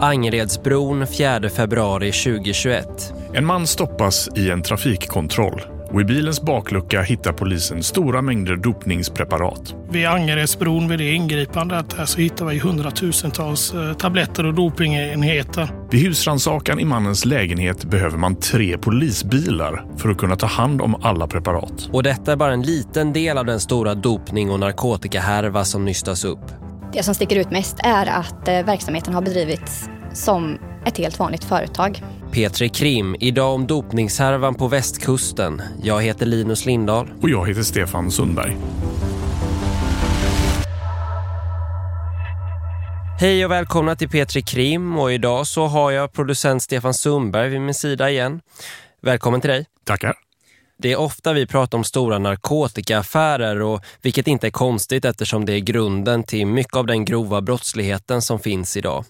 Angeredsbron 4 februari 2021. En man stoppas i en trafikkontroll och i bilens baklucka hittar polisen stora mängder dopningspreparat. Vid Angeredsbron vid det ingripandet så hittar vi hundratusentals eh, tabletter och dopingenheter. Vid husransakan i mannens lägenhet behöver man tre polisbilar för att kunna ta hand om alla preparat. Och detta är bara en liten del av den stora dopning- och narkotikahärva som nystas upp. Det som sticker ut mest är att eh, verksamheten har bedrivits som ett helt vanligt företag. Petri Krim, idag om dopningshärvan på västkusten. Jag heter Linus Lindahl. Och jag heter Stefan Sundberg. Hej och välkomna till Petri Krim och idag så har jag producent Stefan Sundberg vid min sida igen. Välkommen till dig. Tackar. Det är ofta vi pratar om stora narkotikaaffärer och vilket inte är konstigt eftersom det är grunden till mycket av den grova brottsligheten som finns idag.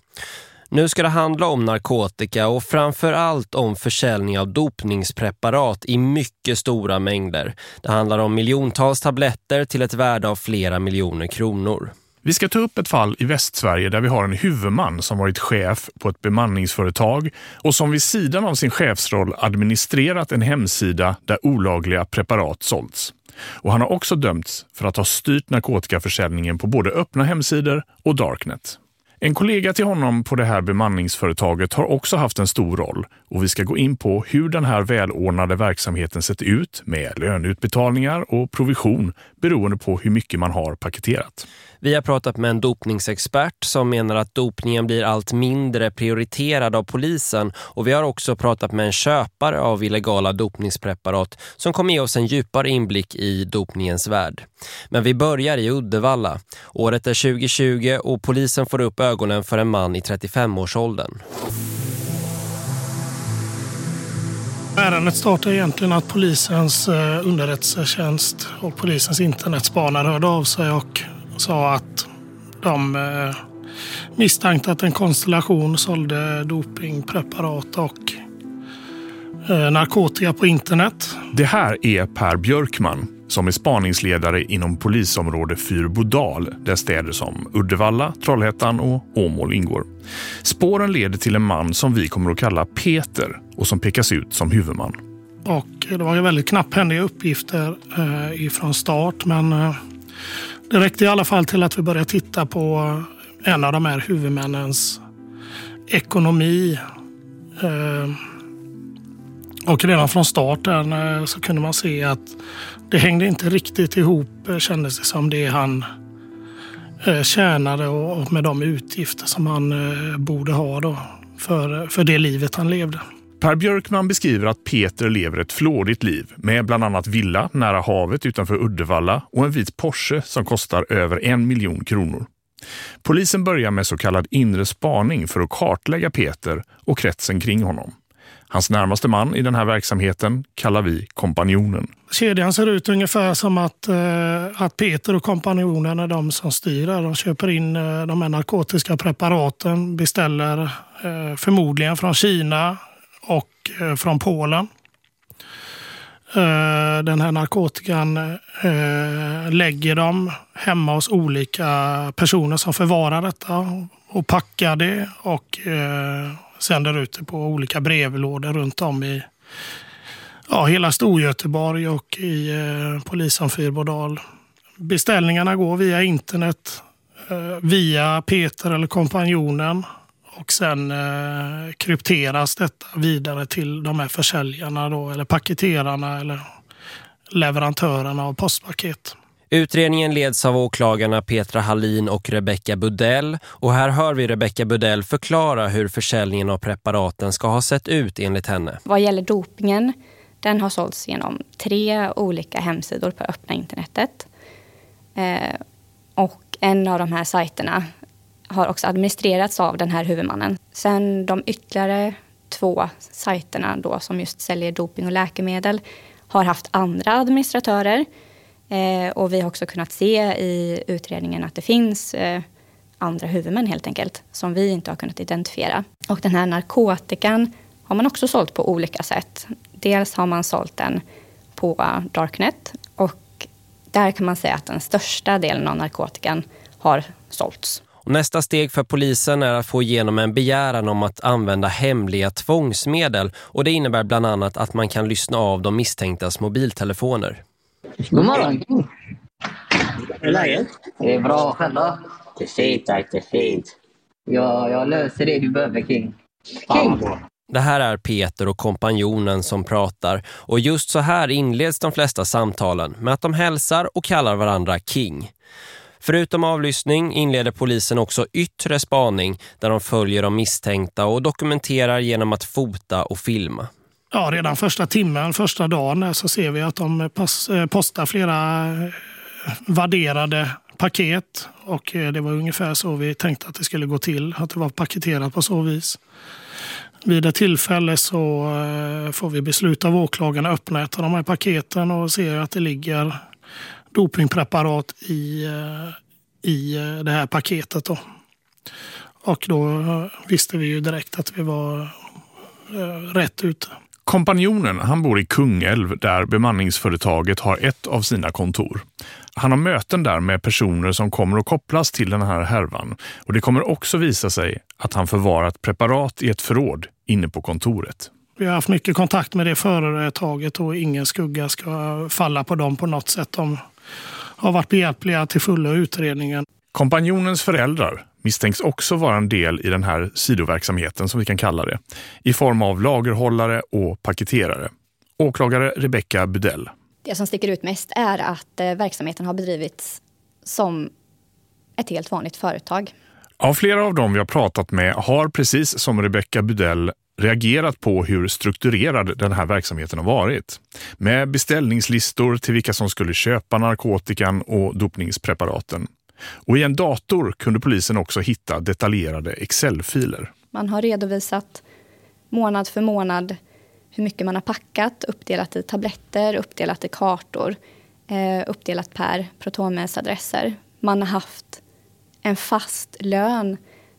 Nu ska det handla om narkotika och framförallt om försäljning av dopningspreparat i mycket stora mängder. Det handlar om miljontals tabletter till ett värde av flera miljoner kronor. Vi ska ta upp ett fall i Västsverige där vi har en huvudman som varit chef på ett bemanningsföretag och som vid sidan av sin chefsroll administrerat en hemsida där olagliga preparat sålts. Och han har också dömts för att ha styrt narkotikaförsäljningen på både öppna hemsidor och Darknet. En kollega till honom på det här bemanningsföretaget har också haft en stor roll och vi ska gå in på hur den här välordnade verksamheten sett ut med löneutbetalningar och provision beroende på hur mycket man har paketerat. Vi har pratat med en dopningsexpert som menar att dopningen blir allt mindre prioriterad av polisen och vi har också pratat med en köpare av illegala dopningspreparat som kommer ge oss en djupare inblick i dopningens värld. Men vi börjar i Uddevalla. Året är 2020 och polisen får upp ögonen för en man i 35-årsåldern. Ärendet startar egentligen att polisens eh, underrättelsetjänst och polisens internetspanare hörde av sig och sa att de eh, misstänkte att en konstellation sålde dopingpreparat och eh, narkotika på internet. Det här är Per Björkman som är spaningsledare inom polisområde Fyrbodal där städer som Uddevalla, Trollhättan och Åmål ingår. Spåren leder till en man som vi kommer att kalla Peter och som pekas ut som huvudman. Och det var ju väldigt knapphändiga uppgifter eh, ifrån start men eh, det räckte i alla fall till att vi började titta på en av de här huvudmännens ekonomi. Eh, och redan från starten eh, så kunde man se att det hängde inte riktigt ihop eh, kändes det som det han tjänade och med de utgifter som han borde ha då för, för det livet han levde. Per Björkman beskriver att Peter lever ett flådigt liv med bland annat villa nära havet utanför Uddevalla och en vit Porsche som kostar över en miljon kronor. Polisen börjar med så kallad inre spaning för att kartlägga Peter och kretsen kring honom. Hans närmaste man i den här verksamheten kallar vi kompanjonen. Kedjan ser ut ungefär som att, eh, att Peter och kompanjonen är de som styr. De köper in eh, de här narkotiska preparaten, beställer eh, förmodligen från Kina, och eh, från Polen. Eh, den här narkotikan eh, lägger de hemma hos olika personer som förvarar detta och packar det och sänder ut det på olika brevlådor runt om i ja, hela Storgöteborg och i polisen Fyrbodal. Beställningarna går via internet, via Peter eller kompanjonen och sen eh, krypteras detta vidare till de här försäljarna då, eller paketerarna eller leverantörerna av postpaket. Utredningen leds av åklagarna Petra Hallin och Rebecca Budell och här hör vi Rebecca Budell förklara hur försäljningen av preparaten ska ha sett ut enligt henne. Vad gäller dopingen, den har sålts genom tre olika hemsidor på öppna internetet. Eh, och en av de här sajterna har också administrerats av den här huvudmannen. Sen de ytterligare två sajterna då som just säljer doping och läkemedel har haft andra administratörer. Eh, och vi har också kunnat se i utredningen att det finns eh, andra huvudmän helt enkelt som vi inte har kunnat identifiera. Och den här narkotikan har man också sålt på olika sätt. Dels har man sålt den på Darknet och där kan man säga att den största delen av narkotikan har sålts. Och nästa steg för polisen är att få igenom en begäran om att använda hemliga tvångsmedel och det innebär bland annat att man kan lyssna av de misstänktas mobiltelefoner. God morgon. Hur är läget? Det är bra själv då? Det är fint tack, det är fint. Ja, jag löser det du behöver King. King! Det här är Peter och kompanjonen som pratar och just så här inleds de flesta samtalen med att de hälsar och kallar varandra King. Förutom avlyssning inleder polisen också yttre spaning där de följer de misstänkta och dokumenterar genom att fota och filma. Ja, redan första timmen, första dagen så ser vi att de eh, postar flera eh, värderade paket. Och eh, det var ungefär så vi tänkte att det skulle gå till, att det var paketerat på så vis. Vid ett tillfälle så får vi besluta av åklagaren att öppna ett av de här paketen och se att det ligger dopingpreparat i, eh, i eh, det här paketet. Då. Och då eh, visste vi ju direkt att vi var rätt ute. Kompanjonen han bor i Kungälv där bemanningsföretaget har ett av sina kontor. Han har möten där med personer som kommer att kopplas till den här härvan och det kommer också visa sig att han förvarat preparat i ett förråd inne på kontoret. Vi har haft mycket kontakt med det företaget och ingen skugga ska falla på dem på något sätt. De har varit behjälpliga till fulla utredningen. Kompanjonens föräldrar misstänks också vara en del i den här sidoverksamheten som vi kan kalla det, i form av lagerhållare och paketerare. Åklagare Rebecca Budell. Det som sticker ut mest är att eh, verksamheten har bedrivits som ett helt vanligt företag. Ja, flera av dem vi har pratat med har precis som Rebecca Budell reagerat på hur strukturerad den här verksamheten har varit. Med beställningslistor till vilka som skulle köpa narkotikan och dopningspreparaten. Och i en dator kunde polisen också hitta detaljerade Excel-filer. Man har redovisat månad för månad hur mycket man har packat, uppdelat i tabletter, uppdelat i kartor, eh, uppdelat per protonmäsadresser. Man har haft en fast lön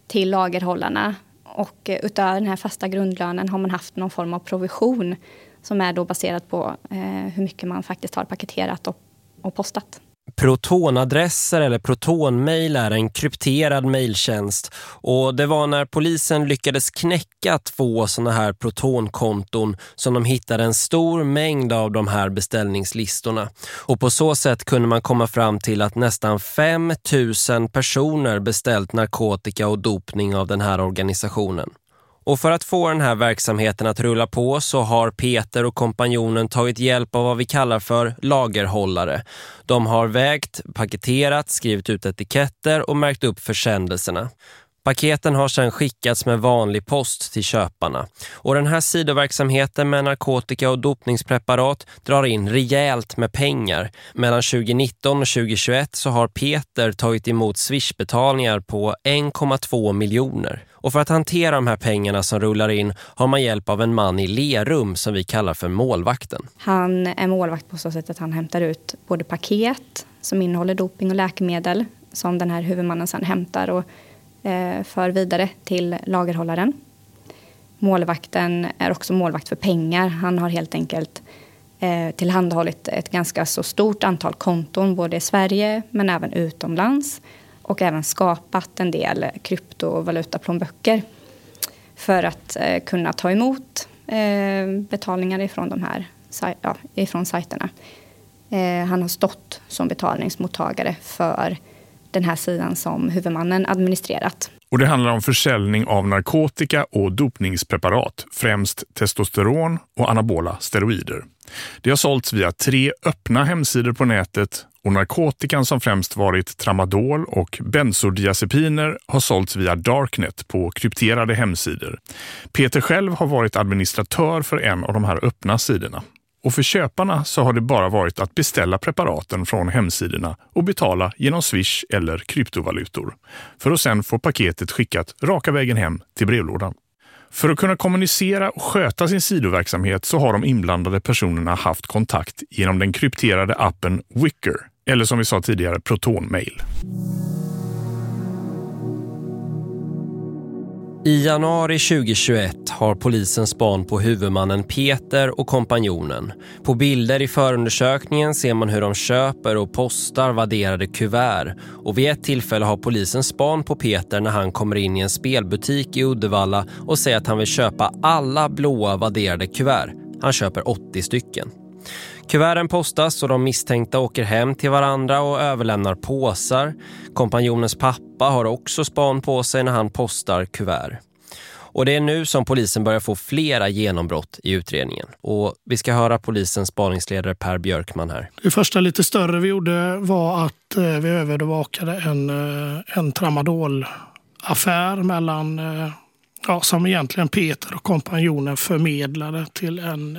till lagerhållarna och eh, utöver den här fasta grundlönen har man haft någon form av provision som är då baserat på eh, hur mycket man faktiskt har paketerat och, och postat. Protonadresser eller protonmail är en krypterad mejltjänst och det var när polisen lyckades knäcka två sådana här protonkonton som de hittade en stor mängd av de här beställningslistorna. Och på så sätt kunde man komma fram till att nästan 5 000 personer beställt narkotika och dopning av den här organisationen. Och för att få den här verksamheten att rulla på så har Peter och kompanjonen tagit hjälp av vad vi kallar för lagerhållare. De har vägt, paketerat, skrivit ut etiketter och märkt upp försändelserna. Paketen har sedan skickats med vanlig post till köparna. Och den här sidoverksamheten med narkotika och dopningspreparat drar in rejält med pengar. Mellan 2019 och 2021 så har Peter tagit emot swishbetalningar på 1,2 miljoner. Och för att hantera de här pengarna som rullar in har man hjälp av en man i Lerum som vi kallar för målvakten. Han är målvakt på så sätt att han hämtar ut både paket som innehåller doping och läkemedel som den här huvudmannen sedan hämtar och Eh, för vidare till lagerhållaren. Målvakten är också målvakt för pengar. Han har helt enkelt eh, tillhandahållit ett ganska så stort antal konton både i Sverige men även utomlands och även skapat en del kryptovalutaplånböcker för att eh, kunna ta emot eh, betalningar ifrån de här ja, ifrån sajterna. Eh, han har stått som betalningsmottagare för den här sidan som huvudmannen administrerat. Och det handlar om försäljning av narkotika och dopningspreparat, främst testosteron och anabola steroider. Det har sålts via tre öppna hemsidor på nätet och narkotikan som främst varit tramadol och bensodiazepiner har sålts via Darknet på krypterade hemsidor. Peter själv har varit administratör för en av de här öppna sidorna. Och för köparna så har det bara varit att beställa preparaten från hemsidorna och betala genom Swish eller kryptovalutor. För att sedan få paketet skickat raka vägen hem till brevlådan. För att kunna kommunicera och sköta sin sidoverksamhet så har de inblandade personerna haft kontakt genom den krypterade appen Wicker, eller som vi sa tidigare ProtonMail. I januari 2021 har polisen span på huvudmannen Peter och kompanjonen. På bilder i förundersökningen ser man hur de köper och postar vadderade kuvert. Och vid ett tillfälle har polisen span på Peter när han kommer in i en spelbutik i Uddevalla och säger att han vill köpa alla blåa vadderade kuvert. Han köper 80 stycken. Kuverten postas och de misstänkta åker hem till varandra och överlämnar påsar. Kompanjonens pappa har också span på sig när han postar kuvert. Och det är nu som polisen börjar få flera genombrott i utredningen. Och vi ska höra polisens spaningsledare Per Björkman här. Det första lite större vi gjorde var att eh, vi övervakade en, eh, en tramadolaffär mellan, eh, ja, som egentligen Peter och kompanjonen förmedlade till en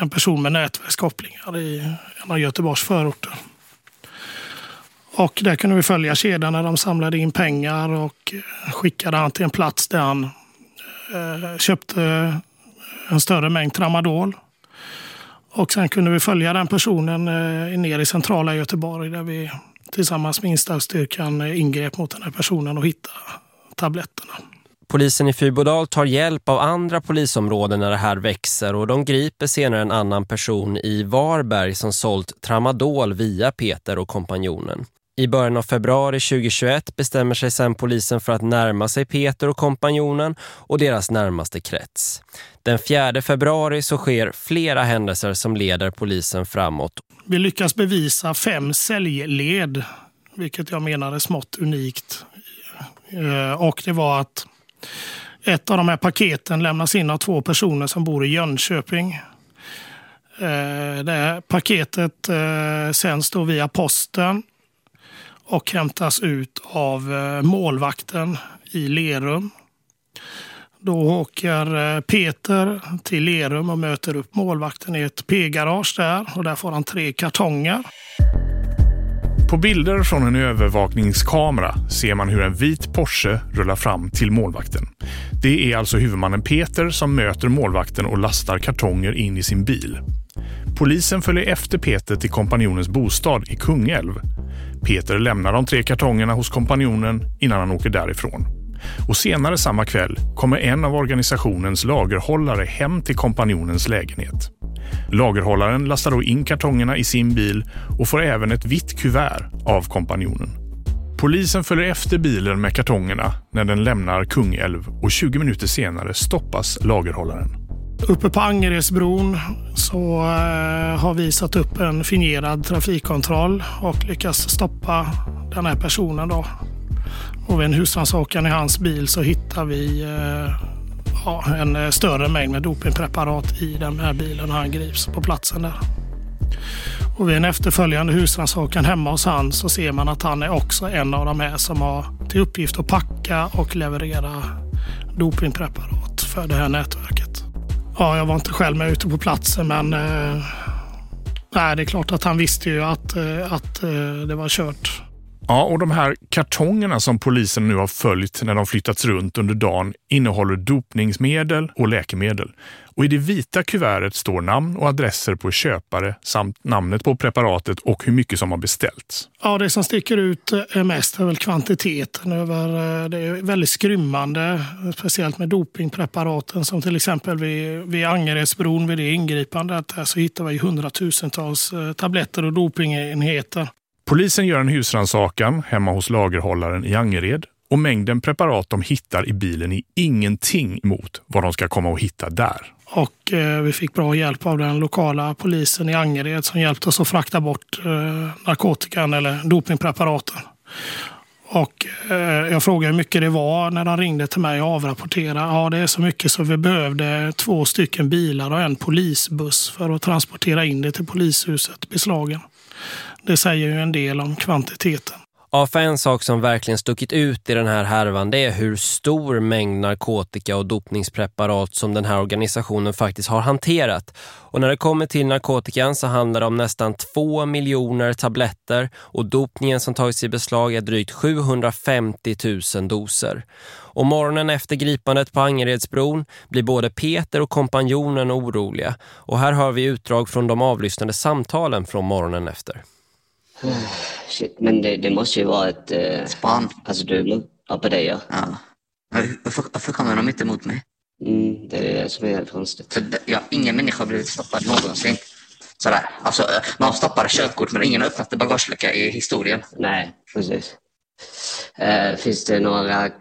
en person med nätverkskopplingar i en av Göteborgs förorter. Och där kunde vi följa kedjan när de samlade in pengar och skickade han till en plats där han eh, köpte en större mängd tramadol. Och sen kunde vi följa den personen eh, ner i centrala Göteborg där vi tillsammans med insatsstyrkan eh, ingrep mot den här personen och hittade tabletterna. Polisen i Fyrbodal tar hjälp av andra polisområden när det här växer och de griper senare en annan person i Varberg som sålt tramadol via Peter och kompanjonen. I början av februari 2021 bestämmer sig sedan polisen för att närma sig Peter och kompanjonen och deras närmaste krets. Den 4 februari så sker flera händelser som leder polisen framåt. Vi lyckas bevisa fem säljled, vilket jag menar är smått unikt. Eh, och det var att ett av de här paketen lämnas in av två personer som bor i Jönköping. Eh, det här paketet eh, sänds då via posten och hämtas ut av eh, målvakten i Lerum. Då åker Peter till Lerum och möter upp målvakten i ett P-garage där och där får han tre kartonger. På bilder från en övervakningskamera ser man hur en vit Porsche rullar fram till målvakten. Det är alltså huvudmannen Peter som möter målvakten och lastar kartonger in i sin bil. Polisen följer efter Peter till kompanjonens bostad i Kungälv. Peter lämnar de tre kartongerna hos kompanjonen innan han åker därifrån. Och senare samma kväll kommer en av organisationens lagerhållare hem till kompanjonens lägenhet. Lagerhållaren lastar då in kartongerna i sin bil och får även ett vitt kuvert av kompanjonen. Polisen följer efter bilen med kartongerna när den lämnar Kungälv och 20 minuter senare stoppas lagerhållaren. Uppe på Angeredsbron så eh, har vi satt upp en fingerad trafikkontroll och lyckas stoppa den här personen. Då. Och vid en husrannsakan i hans bil så hittar vi eh, ja, en eh, större mängd med dopingpreparat i den här bilen och han grips på platsen där. Och vid en efterföljande husrannsakan hemma hos han så ser man att han är också en av de här som har till uppgift att packa och leverera dopingpreparat för det här nätverket. Ja, jag var inte själv med ute på platsen men eh, nej, det är klart att han visste ju att, eh, att eh, det var kört. Ja, och de här kartongerna som polisen nu har följt när de flyttats runt under dagen innehåller dopningsmedel och läkemedel. Och i det vita kuvertet står namn och adresser på köpare samt namnet på preparatet och hur mycket som har beställts. Ja, det som sticker ut eh, mest är väl kvantiteten. Över, eh, det är väldigt skrymmande, speciellt med dopingpreparaten som till exempel vid, vid Angeredsbron, vid det ingripandet, så hittar vi hundratusentals eh, tabletter och dopingenheter. Polisen gör en husrannsakan hemma hos lagerhållaren i Angered och mängden preparat de hittar i bilen är ingenting mot vad de ska komma och hitta där. Och eh, vi fick bra hjälp av den lokala polisen i Angered som hjälpte oss att frakta bort eh, narkotikan eller dopingpreparaten. Och eh, jag frågade hur mycket det var när de ringde till mig och avrapporterade. Ja, det är så mycket så vi behövde två stycken bilar och en polisbuss för att transportera in det till polishuset beslagen. Det säger ju en del om kvantiteten. Ja, för en sak som verkligen stuckit ut i den här härvan det är hur stor mängd narkotika och dopningspreparat som den här organisationen faktiskt har hanterat. Och när det kommer till narkotikan så handlar det om nästan två miljoner tabletter och dopningen som tagits i beslag är drygt 750 000 doser. Och morgonen efter gripandet på Angeredsbron blir både Peter och kompanjonen oroliga. Och här har vi utdrag från de avlyssnade samtalen från morgonen efter. Shit, men det, det måste ju vara ett... Eh, Span. Alltså du, ja på dig ja. Ja. Varför, varför kommer de inte mot mig? Mm, det är det som är helt konstigt. För ja, ingen människa har blivit stoppad någonsin. Sådär. Alltså, eh, man stoppar körkort men ingen har öppnat en bagagelucka i historien. Nej, precis. Eh, finns det några... Eh,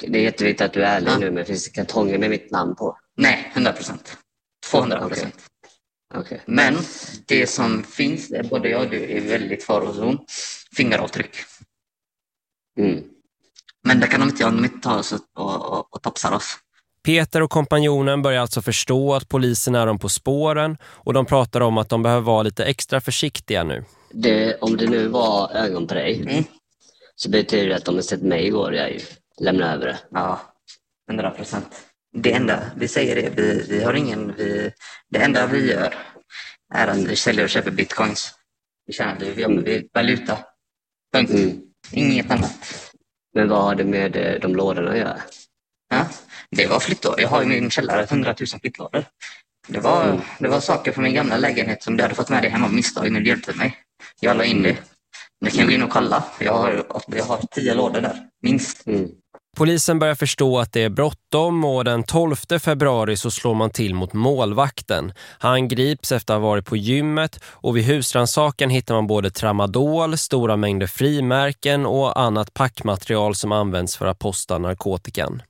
det är jätteviktigt att du är ärlig Ja. nu, men finns det kartonger med mitt namn på? Nej, 100 procent. 200 procent. Okej. Men det som finns, där både jag och du är väldigt farozon, fingeravtryck. Mm. Men det kan de inte göra om de inte tar oss och, och, och topsar oss. Peter och kompanjonen börjar alltså förstå att polisen är dem på spåren och de pratar om att de behöver vara lite extra försiktiga nu. Det, om det nu var ögon på dig, Mm. så betyder det att de har sett mig igår. Jag lämnar över det. Ja, 100 procent. Det enda vi säger är vi, vi har ingen, vi, det enda vi gör är att vi säljer och köper bitcoins. Vi tjänar, vi jobbar med valuta. Punkt. Mm. Inget annat. Men vad har det med eh, de lådorna att göra? Ja, det var flyttlådor. Jag har i min källare 100 000 flyttlådor. Det var, det var saker från min gamla lägenhet som du hade fått med dig hem av misstag när du hjälpte mig. Jag la in det. Ni kan gå in och kolla. Jag har, jag har tio lådor där, minst. Mm. Polisen börjar förstå att det är bråttom och den 12 februari så slår man till mot målvakten. Han grips efter att ha varit på gymmet och vid husrannsakan hittar man både tramadol, stora mängder frimärken och annat packmaterial som används för att posta narkotikan.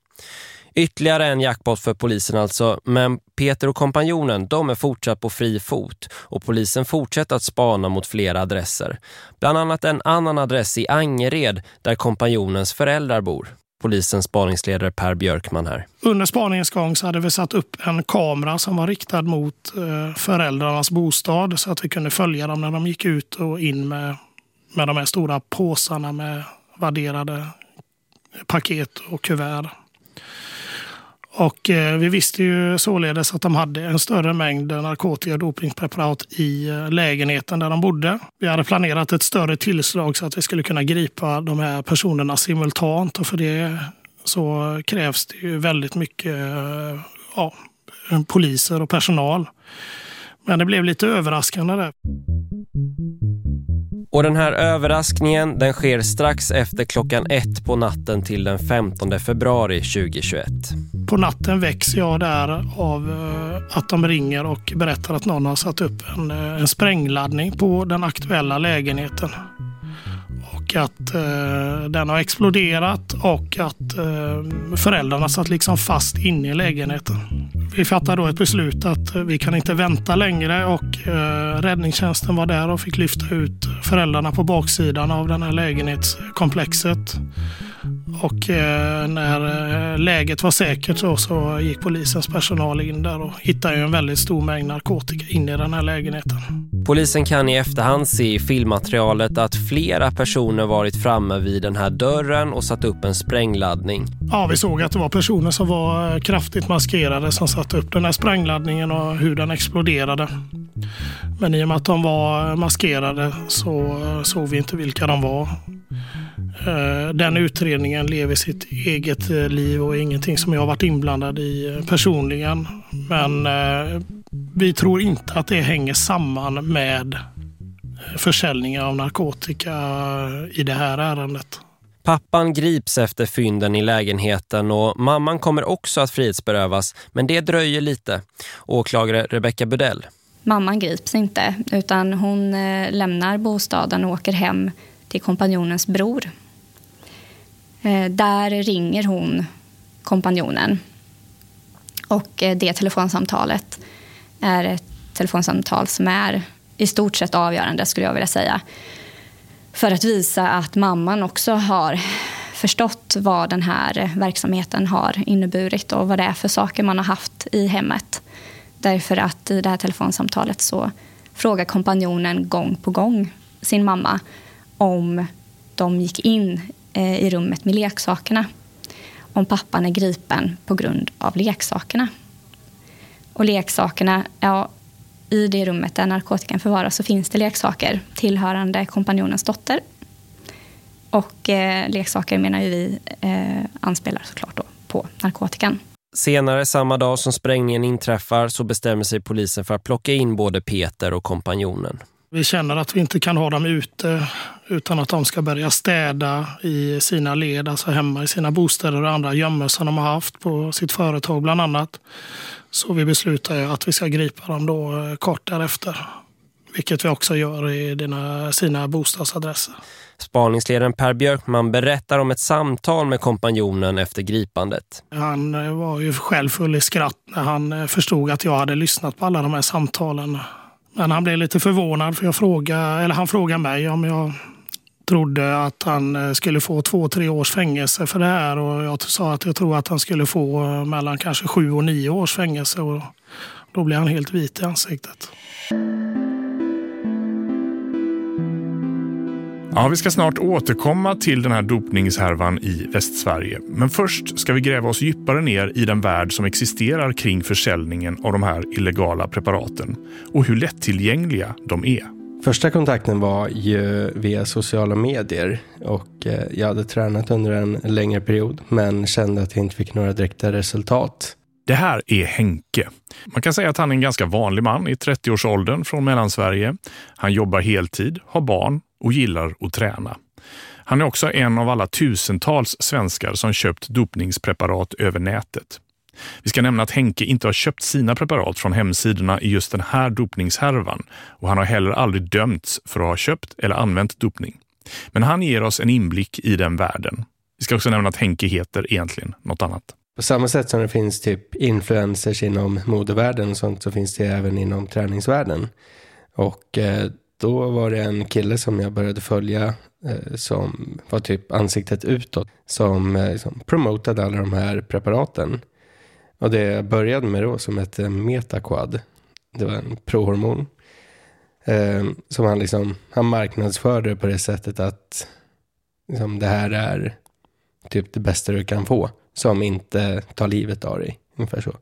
Ytterligare en jackpot för polisen alltså, men Peter och kompanjonen de är fortsatt på fri fot och polisen fortsätter att spana mot flera adresser. Bland annat en annan adress i Angered där kompanjonens föräldrar bor. Polisens spaningsledare Per Björkman här. Under spaningens gång så hade vi satt upp en kamera som var riktad mot eh, föräldrarnas bostad så att vi kunde följa dem när de gick ut och in med, med de här stora påsarna med värderade paket och kuvert. Och eh, vi visste ju således att de hade en större mängd narkotika och dopingpreparat i eh, lägenheten där de bodde. Vi hade planerat ett större tillslag så att vi skulle kunna gripa de här personerna simultant och för det så krävs det ju väldigt mycket eh, ja, poliser och personal. Men det blev lite överraskande där. Och den här överraskningen den sker strax efter klockan ett på natten till den 15 februari 2021. På natten väcks jag där av eh, att de ringer och berättar att någon har satt upp en, eh, en sprängladdning på den aktuella lägenheten. Och att eh, den har exploderat och att eh, föräldrarna satt liksom fast inne i lägenheten. Vi fattade då ett beslut att vi kan inte vänta längre och eh, räddningstjänsten var där och fick lyfta ut föräldrarna på baksidan av den här lägenhetskomplexet. Och eh, när eh, läget var säkert så, så gick polisens personal in där och hittade en väldigt stor mängd narkotika in i den här lägenheten. Polisen kan i efterhand se i filmmaterialet att flera personer varit framme vid den här dörren och satt upp en sprängladdning. Ja, vi såg att det var personer som var eh, kraftigt maskerade som satte upp den här sprängladdningen och hur den exploderade. Men i och med att de var maskerade så såg vi inte vilka de var. Eh, Den utredningen lever sitt eget eh, liv och är ingenting som jag har varit inblandad i eh, personligen. Men vi tror inte att det hänger samman med försäljningen av narkotika i det här ärendet. Pappan grips efter fynden i lägenheten och mamman kommer också att frihetsberövas, men det dröjer lite. Åklagare Rebecca Budell. Mamman grips inte, utan hon lämnar bostaden och åker hem till kompanjonens bror. Eh, där ringer hon kompanjonen. Och eh, det telefonsamtalet är ett telefonsamtal som är i stort sett avgörande, skulle jag vilja säga. För att visa att mamman också har förstått vad den här verksamheten har inneburit och vad det är för saker man har haft i hemmet. Därför att i det här telefonsamtalet så frågar kompanjonen gång på gång sin mamma om de gick in i rummet med leksakerna. Om pappan är gripen på grund av leksakerna. Och leksakerna, ja, i det rummet där narkotikan förvaras så finns det leksaker tillhörande kompanjonens dotter. Och eh, leksaker menar ju vi eh, anspelar såklart då på narkotikan. Senare samma dag som sprängningen inträffar så bestämmer sig polisen för att plocka in både Peter och kompanjonen. Vi känner att vi inte kan ha dem ute Utan att de ska börja städa i sina led, alltså hemma i sina bostäder och andra gömmor som de har haft på sitt företag bland annat. Så vi beslutar ju att vi ska gripa dem då eh, kort därefter. Vilket vi också gör i dina, sina bostadsadresser. Spaningsledaren Per Björkman berättar om ett samtal med kompanjonen efter gripandet. Han eh, var ju själv full i skratt när han eh, förstod att jag hade lyssnat på alla de här samtalen. Men han blev lite förvånad för jag frågade, eller han frågade mig om jag trodde att han eh, skulle få två, tre års fängelse för det här och jag sa att jag tror att han skulle få eh, mellan kanske sju och nio års fängelse och då blev han helt vit i ansiktet. Ja, vi ska snart återkomma till den här dopningshärvan i Västsverige. Men först ska vi gräva oss djupare ner i den värld som existerar kring försäljningen av de här illegala preparaten och hur lättillgängliga de är. Första kontakten var ju via sociala medier och eh, jag hade tränat under en längre period men kände att jag inte fick några direkta resultat. Det här är Henke. Man kan säga att han är en ganska vanlig man i 30-årsåldern från Mellansverige. Han jobbar heltid, har barn och gillar att träna. Han är också en av alla tusentals svenskar som köpt dopningspreparat över nätet. Vi ska nämna att Henke inte har köpt sina preparat från hemsidorna i just den här dopningshärvan och han har heller aldrig dömts för att ha köpt eller använt dopning. Men han ger oss en inblick i den världen. Vi ska också nämna att Henke heter egentligen något annat. På samma sätt som det finns typ influencers inom modevärlden och sånt så finns det även inom träningsvärlden. Och eh, då var det en kille som jag började följa eh, som var typ ansiktet utåt. Som eh, liksom promotade alla de här preparaten. Och det jag började med då som hette eh, Metaquad. Det var en prohormon. Eh, som han liksom, han marknadsförde på det sättet att liksom, det här är typ det bästa du kan få. Som inte tar livet av dig. Ungefär så.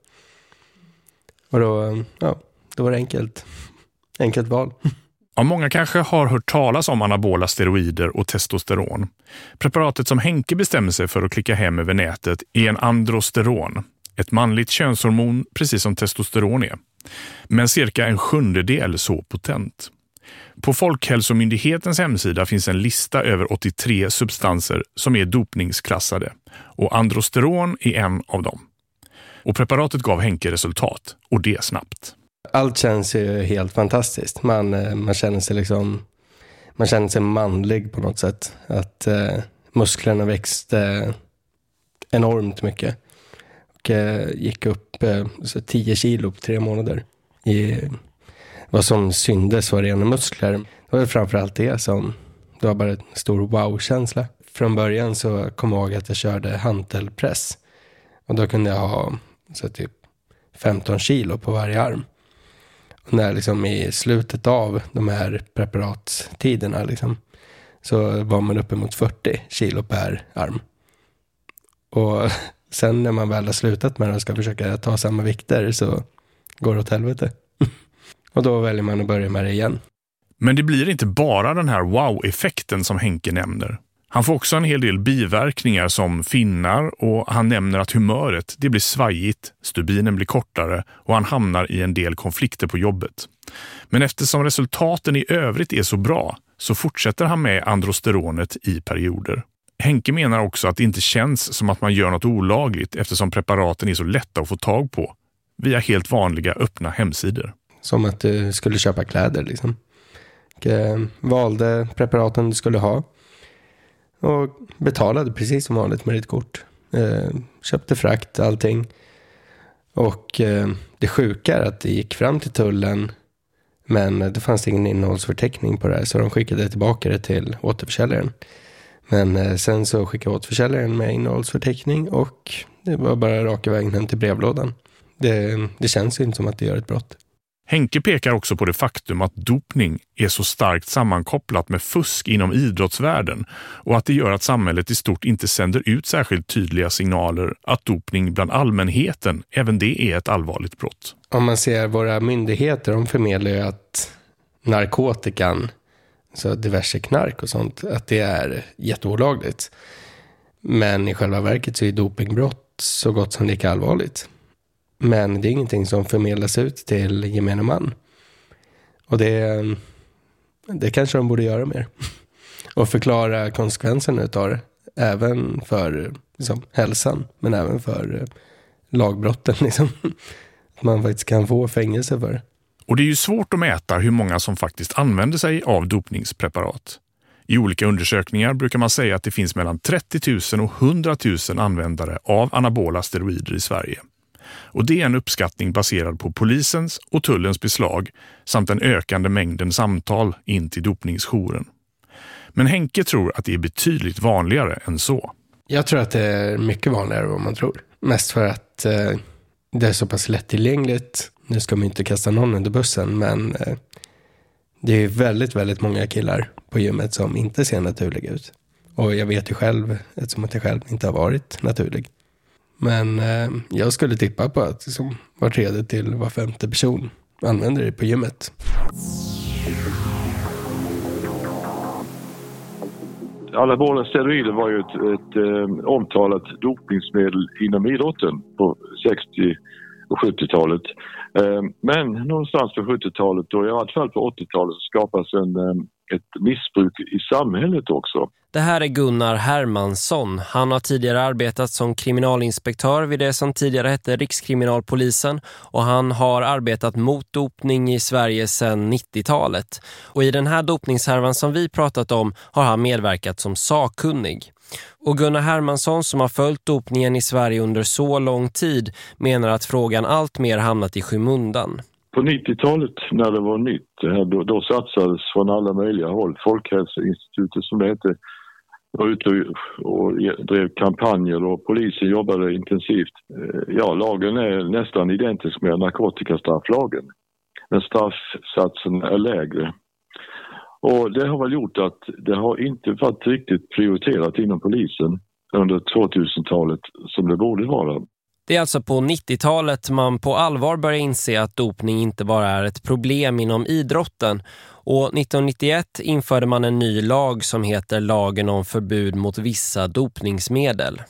Och då, ja, då var det enkelt. Enkelt val. Ja, många kanske har hört talas om anabola steroider och testosteron. Preparatet som Henke bestämmer sig för att klicka hem över nätet är en androsteron. Ett manligt könshormon precis som testosteron är. Men cirka en sjundedel så potent. På Folkhälsomyndighetens hemsida finns en lista över 83 substanser som är dopningsklassade och androsteron är en av dem. Och preparatet gav Henke resultat och det snabbt allt känns ju helt fantastiskt. Man, eh, man känner sig liksom man känner sig manlig på något sätt. Att eh, musklerna växte enormt mycket. Och eh, gick upp eh, så 10 kilo på tre månader. I, vad som syndes var rena muskler. Det var framförallt det som, det var bara en stor wow-känsla. Från början så kom jag ihåg att jag körde hantelpress. Och då kunde jag ha så typ 15 kilo på varje arm när liksom i slutet av de här preparattiderna liksom, så var man uppemot 40 kilo per arm. Och sen när man väl har slutat med det och ska försöka ta samma vikter så går det åt helvete. och då väljer man att börja med det igen. Men det blir inte bara den här wow-effekten som Henke nämner. Han får också en hel del biverkningar som finnar och han nämner att humöret det blir svajigt, stubinen blir kortare och han hamnar i en del konflikter på jobbet. Men eftersom resultaten i övrigt är så bra så fortsätter han med androsteronet i perioder. Henke menar också att det inte känns som att man gör något olagligt eftersom preparaten är så lätta att få tag på via helt vanliga öppna hemsidor. Som att du skulle köpa kläder liksom. Och, eh, valde preparaten du skulle ha och betalade precis som vanligt med ditt kort. Eh, köpte frakt, allting. Och eh, det sjuka är att det gick fram till tullen men det fanns ingen innehållsförteckning på det här så de skickade tillbaka det till återförsäljaren. Men eh, sen så skickade återförsäljaren med innehållsförteckning och det var bara raka vägen hem till brevlådan. Det, det känns ju inte som att det gör ett brott. Henke pekar också på det faktum att dopning är så starkt sammankopplat med fusk inom idrottsvärlden och att det gör att samhället i stort inte sänder ut särskilt tydliga signaler att dopning bland allmänheten, även det är ett allvarligt brott. Om man ser våra myndigheter, de förmedlar ju att narkotikan, så diverse knark och sånt, att det är jätteolagligt. Men i själva verket så är dopingbrott så gott som lika allvarligt. Men det är ingenting som förmedlas ut till gemene man. Och det, det kanske de borde göra mer. och förklara konsekvenserna utav det. Även för liksom, hälsan, men även för eh, lagbrotten. Liksom. Att man faktiskt kan få fängelse för det. Och det är ju svårt att mäta hur många som faktiskt använder sig av dopningspreparat. I olika undersökningar brukar man säga att det finns mellan 30 000 och 100 000 användare av anabola steroider i Sverige. Och det är en uppskattning baserad på polisens och tullens beslag samt den ökande mängden samtal in till dopningsjouren. Men Henke tror att det är betydligt vanligare än så. Jag tror att det är mycket vanligare än vad man tror. Mest för att eh, det är så pass lättillgängligt. Nu ska man inte kasta någon under bussen, men eh, det är väldigt, väldigt många killar på gymmet som inte ser naturliga ut. Och jag vet ju själv, eftersom att jag själv inte har varit naturlig. Men eh, jag skulle tippa på att liksom, var tredje till var femte person använder det på gymmet. Anabola steroider var ju ett, ett eh, omtalat dopningsmedel inom idrotten på 60 och 70-talet. Eh, men någonstans på 70-talet och i alla fall på 80-talet skapas en, eh, ett missbruk i samhället också. Det här är Gunnar Hermansson. Han har tidigare arbetat som kriminalinspektör vid det som tidigare hette Rikskriminalpolisen och han har arbetat mot dopning i Sverige sedan 90-talet. Och i den här dopningshärvan som vi pratat om har han medverkat som sakkunnig. Och Gunnar Hermansson som har följt dopningen i Sverige under så lång tid menar att frågan allt mer hamnat i skymundan. På 90-talet när det var nytt, eh, då, då satsades från alla möjliga håll. Folkhälsoinstitutet som det hette var ute och drev kampanjer och polisen jobbade intensivt. Eh, ja, lagen är nästan identisk med narkotikastrafflagen. Men straffsatsen är lägre. Och det har väl gjort att det har inte varit riktigt prioriterat inom polisen under 2000-talet som det borde vara. Det är alltså på 90-talet man på allvar börjar inse att dopning inte bara är ett problem inom idrotten. Och 1991 införde man en ny lag som heter Lagen om förbud mot vissa dopningsmedel.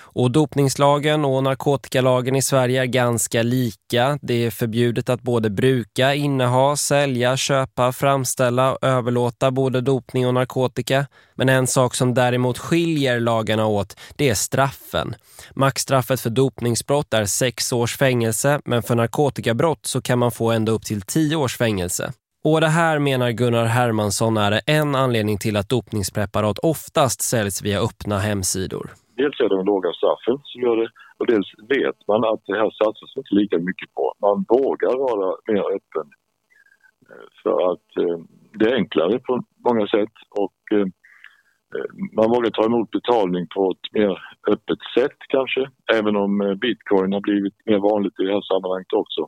Och dopningslagen och narkotikalagen i Sverige är ganska lika. Det är förbjudet att både bruka, inneha, sälja, köpa, framställa och överlåta både dopning och narkotika. Men en sak som däremot skiljer lagarna åt, det är straffen. Maxstraffet för dopningsbrott är sex års fängelse, men för narkotikabrott så kan man få ända upp till tio års fängelse. Och det här menar Gunnar Hermansson är en anledning till att dopningspreparat oftast säljs via öppna hemsidor. Dels är det de låga straffen som gör det och dels vet man att det här satsas inte lika mycket på. Man vågar vara mer öppen eh, för att eh, det är enklare på många sätt och eh, eh, man vågar ta emot betalning på ett mer öppet sätt kanske, även om eh, bitcoin har blivit mer vanligt i det här sammanhanget också.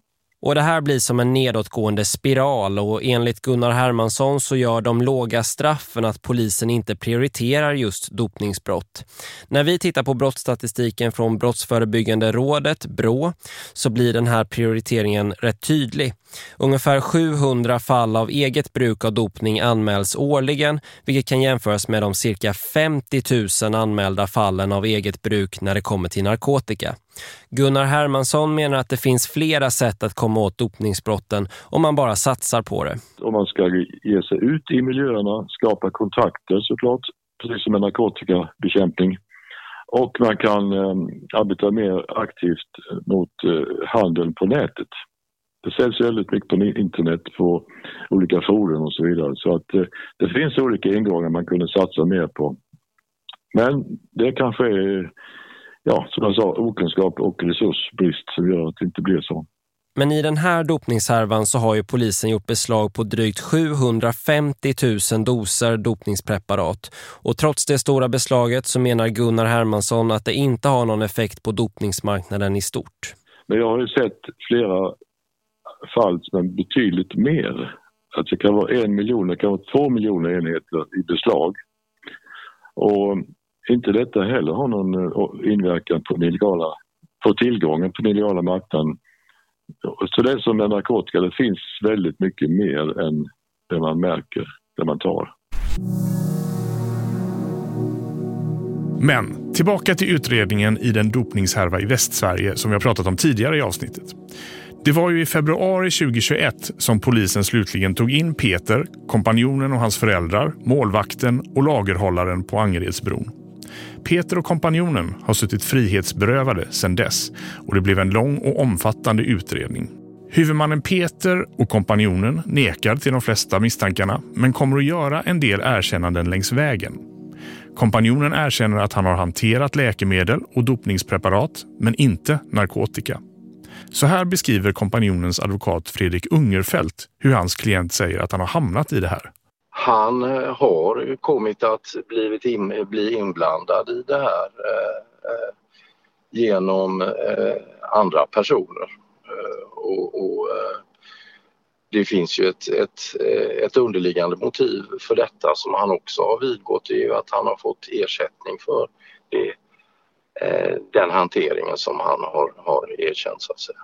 Och det här blir som en nedåtgående spiral och enligt Gunnar Hermansson så gör de låga straffen att polisen inte prioriterar just dopningsbrott. När vi tittar på brottsstatistiken från Brottsförebyggande rådet, BRÅ, så blir den här prioriteringen rätt tydlig. Ungefär 700 fall av eget bruk av dopning anmäls årligen, vilket kan jämföras med de cirka 50 000 anmälda fallen av eget bruk när det kommer till narkotika. Gunnar Hermansson menar att det finns flera sätt att komma åt dopningsbrotten om man bara satsar på det. Om man ska ge sig ut i miljöerna, skapa kontakter såklart, precis som med narkotikabekämpning. Och man kan eh, arbeta mer aktivt mot eh, handeln på nätet. Det säljs väldigt mycket på internet på olika forum och så vidare. Så att eh, det finns olika ingångar man kunde satsa mer på. Men det kanske är ja, som jag sa, okunskap och resursbrist som gör att det inte blir så. Men i den här dopningshärvan så har ju polisen gjort beslag på drygt 750 000 doser dopningspreparat. Och trots det stora beslaget så menar Gunnar Hermansson att det inte har någon effekt på dopningsmarknaden i stort. Men jag har ju sett flera fall som betydligt mer. Att det kan vara en miljon, det kan vara två miljoner enheter i beslag. Och inte detta heller har någon eh, inverkan på, den illegala, på tillgången på den illegala marknaden. Så det är som med narkotika, det finns väldigt mycket mer än det man märker, det man tar. Men tillbaka till utredningen i den dopningshärva i Västsverige som vi har pratat om tidigare i avsnittet. Det var ju i februari 2021 som polisen slutligen tog in Peter, kompanjonen och hans föräldrar, målvakten och lagerhållaren på Angeredsbron. Peter och kompanjonen har suttit frihetsberövade sedan dess och det blev en lång och omfattande utredning. Huvudmannen Peter och kompanjonen nekar till de flesta misstankarna men kommer att göra en del erkännanden längs vägen. Kompanjonen erkänner att han har hanterat läkemedel och dopningspreparat men inte narkotika. Så här beskriver kompanjonens advokat Fredrik Ungerfelt hur hans klient säger att han har hamnat i det här. Han eh, har kommit att blivit in, eh, bli inblandad i det här eh, eh, genom eh, andra personer. Eh, och, och det finns ju ett, ett, ett underliggande motiv för detta som han också har vidgått, det är ju att han har fått ersättning för det, Eh, den hanteringen som han har, har erkänt så att säga.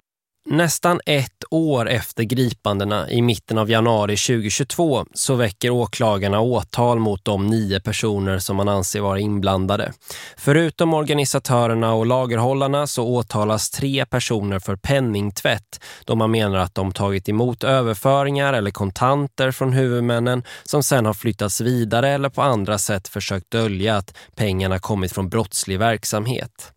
Nästan ett år efter gripandena i mitten av januari 2022 så väcker åklagarna åtal mot de nio personer som man anser vara inblandade. Förutom organisatörerna och lagerhållarna så åtalas tre personer för penningtvätt då man menar att de tagit emot överföringar eller kontanter från huvudmännen som sen har flyttats vidare eller på andra sätt försökt dölja att pengarna kommit från brottslig verksamhet.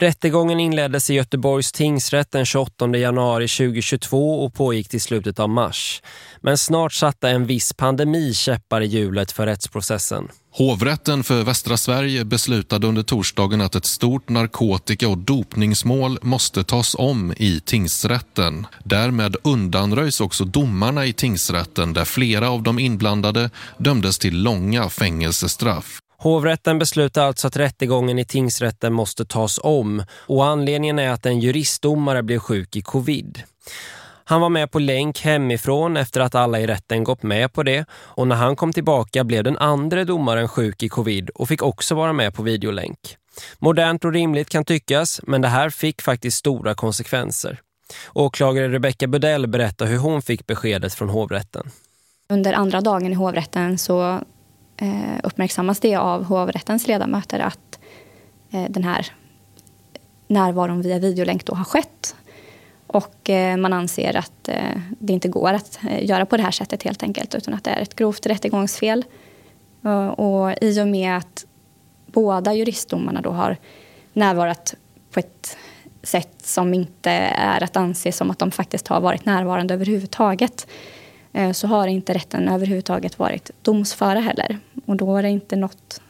Rättegången inleddes i Göteborgs tingsrätt den 28 januari 2022 och pågick till slutet av mars. Men snart satte en viss pandemi käppar i hjulet för rättsprocessen. Hovrätten för Västra Sverige beslutade under torsdagen att ett stort narkotika- och dopningsmål måste tas om i tingsrätten. Därmed undanröjs också domarna i tingsrätten där flera av de inblandade dömdes till långa fängelsestraff. Hovrätten beslutar alltså att rättegången i tingsrätten måste tas om och anledningen är att en juristdomare blev sjuk i covid. Han var med på länk hemifrån efter att alla i rätten gått med på det och när han kom tillbaka blev den andra domaren sjuk i covid och fick också vara med på videolänk. Modernt och rimligt kan tyckas men det här fick faktiskt stora konsekvenser. Åklagare Rebecca Budell berättar hur hon fick beskedet från hovrätten. Under andra dagen i hovrätten så Eh, uppmärksammas det av hovrättens ledamöter att eh, den här närvaron via videolänk då har skett. Och eh, man anser att det inte går att göra på det här sättet helt enkelt utan att det är ett grovt rättegångsfel. och i och med att båda juristdomarna då har närvarat på ett sätt som inte är att anse som att de faktiskt har varit närvarande överhuvudtaget Eh, så har inte rätten överhuvudtaget varit domsföra heller. Och då är det inte något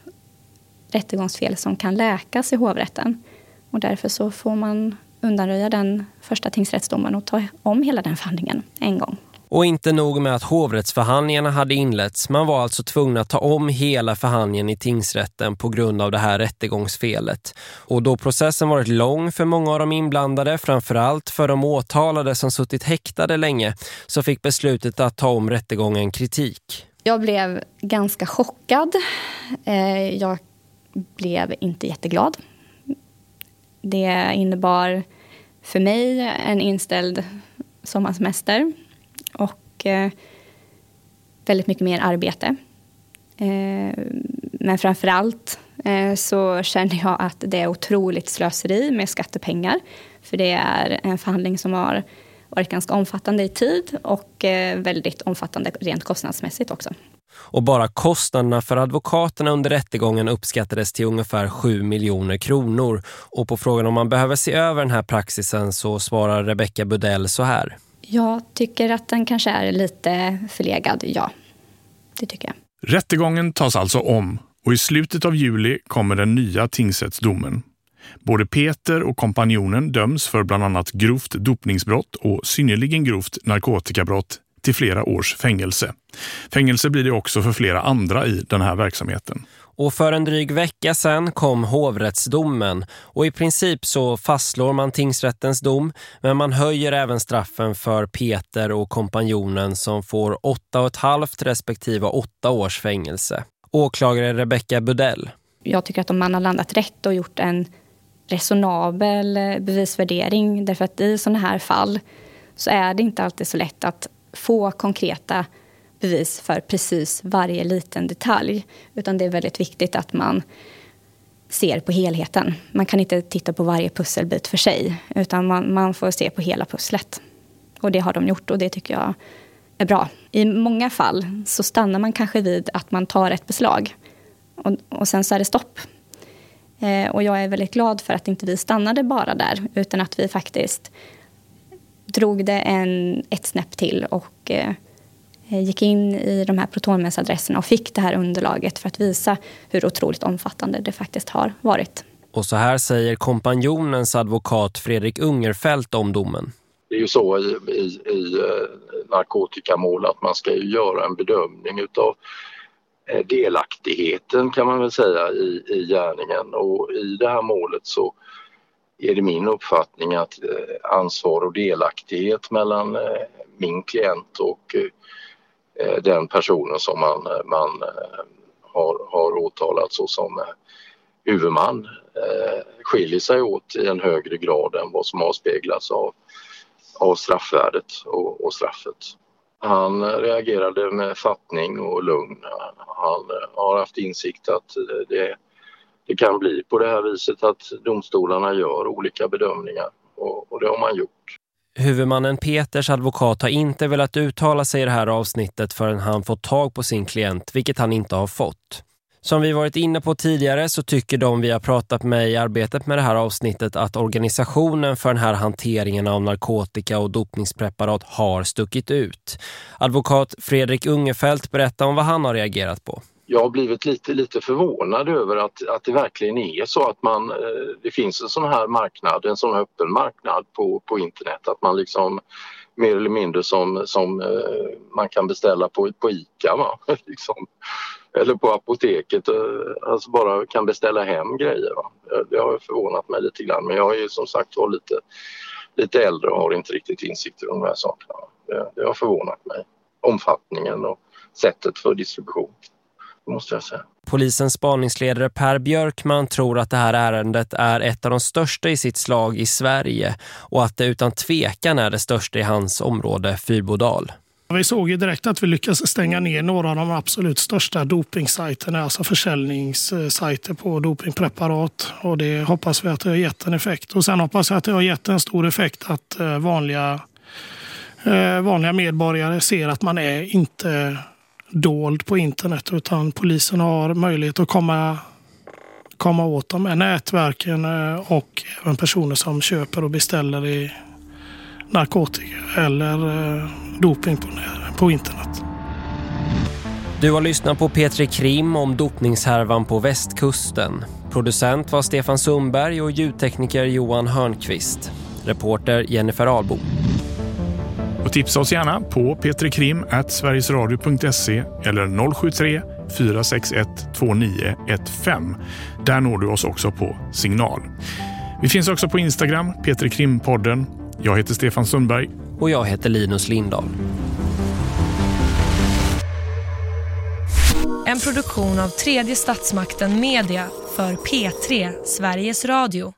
rättegångsfel som kan läkas i hovrätten. Och därför så får man undanröja den första tingsrättsdomen och ta om hela den förhandlingen en gång. Och inte nog med att hovrättsförhandlingarna hade inletts. Man var alltså tvungen att ta om hela förhandlingen i tingsrätten på grund av det här rättegångsfelet. Och då processen varit lång för många av de inblandade, framförallt för de åtalade som suttit häktade länge, så fick beslutet att ta om rättegången kritik. Jag blev ganska chockad. Eh, jag blev inte jätteglad. Det innebar för mig en inställd sommarsemester och eh, väldigt mycket mer arbete. Eh, men framför allt eh, så känner jag att det är otroligt slöseri med skattepengar. För det är en förhandling som har varit ganska omfattande i tid och eh, väldigt omfattande rent kostnadsmässigt också. Och bara kostnaderna för advokaterna under rättegången uppskattades till ungefär 7 miljoner kronor. Och på frågan om man behöver se över den här praxisen så svarar Rebecca Budell så här. Jag tycker att den kanske är lite förlegad, ja. Det tycker jag. Rättegången tas alltså om och i slutet av juli kommer den nya tingsrättsdomen. Både Peter och kompanjonen döms för bland annat grovt dopningsbrott och synnerligen grovt narkotikabrott till flera års fängelse. Fängelse blir det också för flera andra i den här verksamheten. Och för en dryg vecka sedan kom hovrättsdomen och i princip så fastslår man tingsrättens dom men man höjer även straffen för Peter och kompanjonen som får åtta och ett halvt respektive åtta års fängelse. Åklagare Rebecca Budell. Jag tycker att om man har landat rätt och gjort en resonabel eh, bevisvärdering därför att i sådana här fall så är det inte alltid så lätt att få konkreta bevis för precis varje liten detalj. Utan det är väldigt viktigt att man ser på helheten. Man kan inte titta på varje pusselbit för sig, utan man, man får se på hela pusslet. Och det har de gjort och det tycker jag är bra. I många fall så stannar man kanske vid att man tar ett beslag och, och sen så är det stopp. Eh, och jag är väldigt glad för att inte vi stannade bara där utan att vi faktiskt drog det en, ett snäpp till och eh, gick in i de här protonmässadresserna och fick det här underlaget för att visa hur otroligt omfattande det faktiskt har varit. Och så här säger kompanjonens advokat Fredrik Ungerfält om domen. Det är ju så i, i, i eh, narkotikamål att man ska ju göra en bedömning utav eh, delaktigheten kan man väl säga i, i gärningen och i det här målet så är det min uppfattning att eh, ansvar och delaktighet mellan min klient och Eh, den personen som man, eh, man eh, har, har åtalat som huvudman skiljer sig åt i en högre grad än vad som avspeglas av av straffvärdet och, och straffet. Han reagerade med fattning och lugn. Han har haft insikt att det, det kan bli på det här viset att domstolarna gör olika bedömningar och, och det har man gjort. Huvudmannen Peters advokat har inte velat uttala sig i det här avsnittet förrän han fått tag på sin klient, vilket han inte har fått. Som vi varit inne på tidigare så tycker de vi har pratat med i arbetet med det här avsnittet att organisationen för den här hanteringen av narkotika och dopningspreparat har stuckit ut. Advokat Fredrik Ungefält berättar om vad han har reagerat på. Jag har blivit lite, lite förvånad över att, att det verkligen är så att man, eh, det finns en sån här marknad, en sån öppen marknad på, på internet. Att man liksom mer eller mindre som, som eh, man kan beställa på, på ICA. Va? liksom eller på apoteket eh, alltså bara kan beställa hem grejer. Va? Det har förvånat mig lite grann men jag är som sagt var lite, lite äldre och har inte riktigt insikter om de här sakerna. Det, det har förvånat mig. Omfattningen och sättet för distribution, måste jag säga. Polisens spaningsledare Per Björkman tror att det här ärendet är ett av de största i sitt slag i Sverige och att det utan tvekan är det största i hans område Fyrbodal. Vi såg ju direkt att vi lyckades stänga ner några av de absolut största dopingsajterna, alltså försäljningssajter på dopingpreparat. Och det hoppas vi att det har gett en effekt. Och sen hoppas jag att det har gett en stor effekt att eh, vanliga, eh, vanliga medborgare ser att man är inte dold på internet utan polisen har möjlighet att komma, komma åt de här nätverken eh, och även personer som köper och beställer i narkotika eller eh, doping på, på internet. Du har lyssnat på Petri Krim om dopningshärvan på västkusten. Producent var Stefan Sundberg och ljudtekniker Johan Hörnqvist. Reporter Jennifer Ahlbo. Och tipsa oss gärna på petrikrim.sverigesradio.se eller 073 461 2915. Där når du oss också på signal. Vi finns också på Instagram, Petri Krimpodden jag heter Stefan Sundberg. Och jag heter Linus Lindahl. En produktion av tredje statsmakten Media för P3 Sveriges Radio.